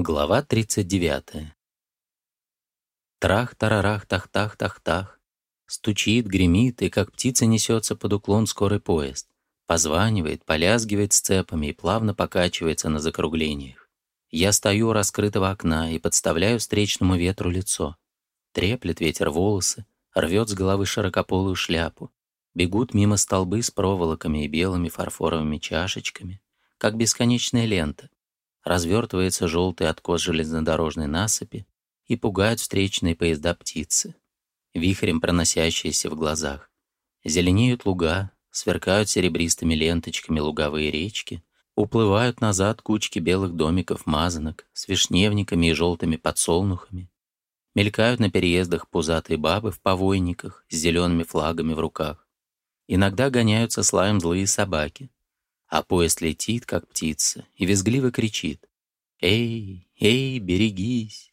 Глава 39. Трах-тарарах-тах-тах-тах-тах. Стучит, гремит, и как птица несется под уклон скорый поезд. Позванивает, полязгивает с цепами и плавно покачивается на закруглениях. Я стою у раскрытого окна и подставляю встречному ветру лицо. Треплет ветер волосы, рвет с головы широкополую шляпу. Бегут мимо столбы с проволоками и белыми фарфоровыми чашечками, как бесконечная лента — развертывается желтый откос железнодорожной насыпи и пугают встречные поезда птицы, вихрем проносящиеся в глазах. Зеленеют луга, сверкают серебристыми ленточками луговые речки, уплывают назад кучки белых домиков мазанок с вишневниками и желтыми подсолнухами, мелькают на переездах пузатые бабы в повойниках с зелеными флагами в руках. Иногда гоняются слаем злые собаки, а поезд летит, как птица, и визгливо кричит. «Эй, эй, берегись!»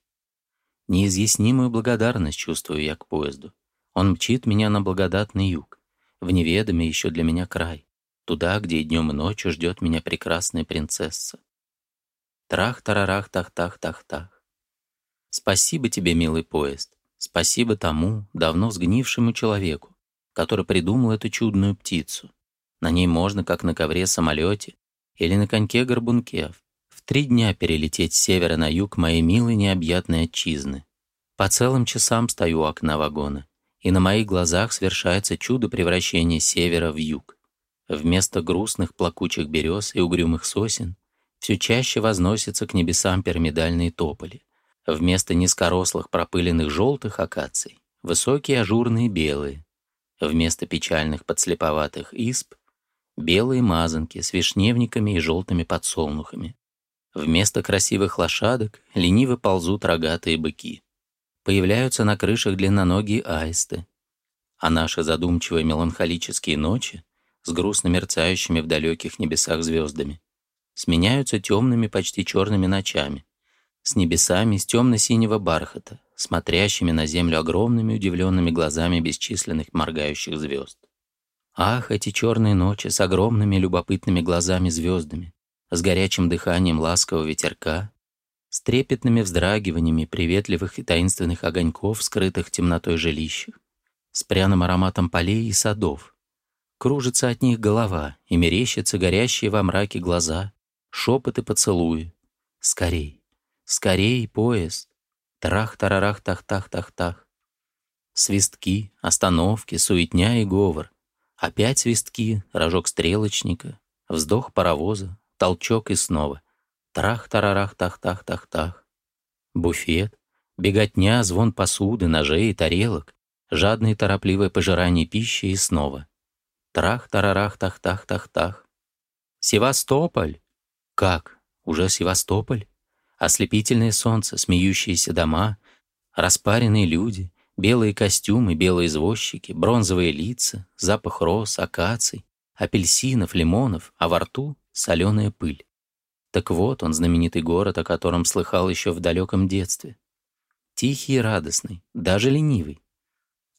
Неизъяснимую благодарность чувствую я к поезду. Он мчит меня на благодатный юг, в неведомый еще для меня край, туда, где и днем и ночью ждет меня прекрасная принцесса. Трах-тарарах-тах-тах-тах-тах. Спасибо тебе, милый поезд. Спасибо тому, давно сгнившему человеку, который придумал эту чудную птицу, на ней можно, как на ковре-самолете или на коньке-горбунке, в три дня перелететь с севера на юг моей милой необъятной отчизны. По целым часам стою у окна вагона, и на моих глазах совершается чудо превращения севера в юг. Вместо грустных плакучих берез и угрюмых сосен все чаще возносятся к небесам пирамидальные тополи. Вместо низкорослых пропыленных желтых акаций — высокие ажурные белые. Вместо печальных подслеповатых исп белые мазанки с вишневниками и желтыми подсолнухами. Вместо красивых лошадок лениво ползут рогатые быки. Появляются на крышах длинноногие аисты. А наши задумчивые меланхолические ночи с грустно мерцающими в далеких небесах звездами сменяются темными, почти черными ночами, с небесами из темно-синего бархата, смотрящими на землю огромными удивленными глазами бесчисленных моргающих звезд. Ах, эти черные ночи с огромными любопытными глазами-звездами, с горячим дыханием ласкового ветерка, с трепетными вздрагиваниями приветливых и таинственных огоньков, скрытых темнотой жилища, с пряным ароматом полей и садов. Кружится от них голова, и мерещатся горящие во мраке глаза, шепоты поцелуи. Скорей, скорей, поезд. Трах-тарарах-тах-тах-тах-тах. Свистки, остановки, суетня и говор. Опять свистки, рожок стрелочника, вздох паровоза, толчок и снова. Трах-тарарах-тах-тах-тах-тах. Буфет, беготня, звон посуды, ножей и тарелок, жадное и торопливое пожирание пищи и снова. Трах-тарарах-тах-тах-тах-тах. Севастополь! Как? Уже Севастополь? Ослепительное солнце, смеющиеся дома, распаренные люди, Белые костюмы, белые извозчики, бронзовые лица, запах роз, акаций, апельсинов, лимонов, а во рту — соленая пыль. Так вот он, знаменитый город, о котором слыхал еще в далеком детстве. Тихий и радостный, даже ленивый.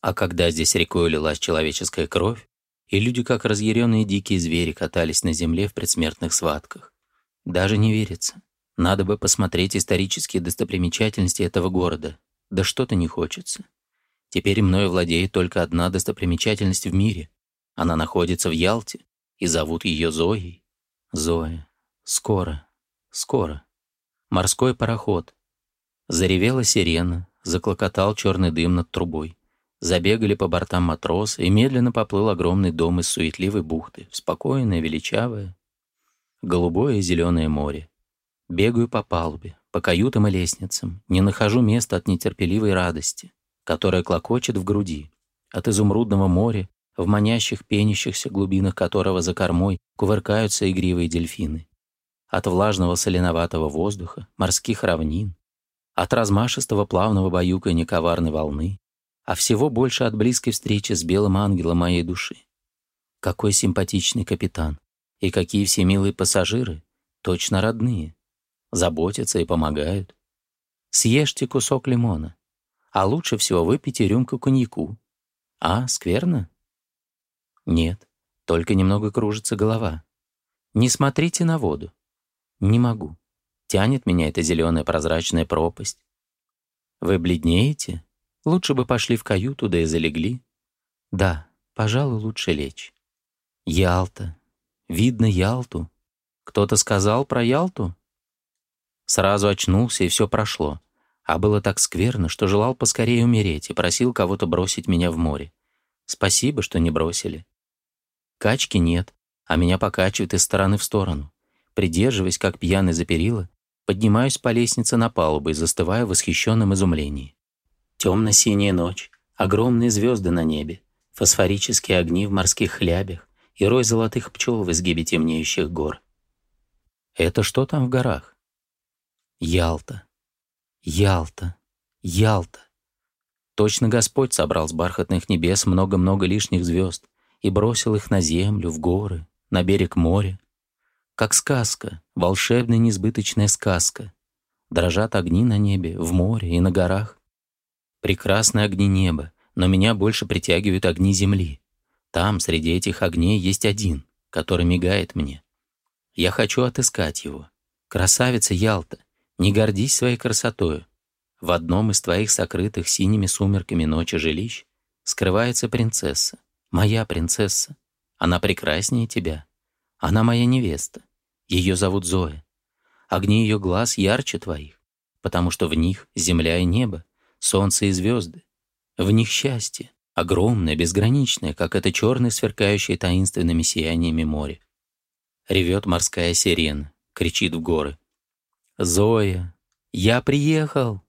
А когда здесь рекой лилась человеческая кровь, и люди, как разъяренные дикие звери, катались на земле в предсмертных сватках, Даже не верится. Надо бы посмотреть исторические достопримечательности этого города. Да что-то не хочется. Теперь мною владеет только одна достопримечательность в мире. Она находится в Ялте, и зовут ее Зоей. Зоя. Скоро. Скоро. Морской пароход. Заревела сирена, заклокотал черный дым над трубой. Забегали по бортам матрос, и медленно поплыл огромный дом из суетливой бухты, в спокойное, величавое, голубое и зеленое море. Бегаю по палубе, по каютам и лестницам, не нахожу места от нетерпеливой радости которая клокочет в груди, от изумрудного моря, в манящих пенящихся глубинах которого за кормой кувыркаются игривые дельфины, от влажного соленоватого воздуха, морских равнин, от размашистого плавного баюканья коварной волны, а всего больше от близкой встречи с белым ангелом моей души. Какой симпатичный капитан, и какие все милые пассажиры, точно родные, заботятся и помогают. Съешьте кусок лимона, а лучше всего выпейте рюмку коньяку. А, скверно? Нет, только немного кружится голова. Не смотрите на воду. Не могу. Тянет меня эта зеленая прозрачная пропасть. Вы бледнеете? Лучше бы пошли в каюту, да и залегли. Да, пожалуй, лучше лечь. Ялта. Видно Ялту. Кто-то сказал про Ялту? Сразу очнулся, и все прошло. А было так скверно, что желал поскорее умереть и просил кого-то бросить меня в море. Спасибо, что не бросили. Качки нет, а меня покачивает из стороны в сторону. Придерживаясь, как пьяный за перила, поднимаюсь по лестнице на палубу и застываю в восхищенном изумлении. Темно-синяя ночь, огромные звезды на небе, фосфорические огни в морских хлябях и рой золотых пчел в изгибе темнеющих гор. Это что там в горах? Ялта. Ялта, Ялта. Точно Господь собрал с бархатных небес много-много лишних звезд и бросил их на землю, в горы, на берег моря. Как сказка, волшебная несбыточная сказка. Дрожат огни на небе, в море и на горах. Прекрасные огни неба, но меня больше притягивают огни земли. Там, среди этих огней, есть один, который мигает мне. Я хочу отыскать его. Красавица Ялта, не гордись своей красотою. В одном из твоих сокрытых синими сумерками ночи жилищ скрывается принцесса, моя принцесса. Она прекраснее тебя. Она моя невеста. Ее зовут Зоя. Огни ее глаз ярче твоих, потому что в них земля и небо, солнце и звезды. В них счастье, огромное, безграничное, как это черное, сверкающее таинственными сияниями море. Ревет морская сирена, кричит в горы — Зоя, я приехал!»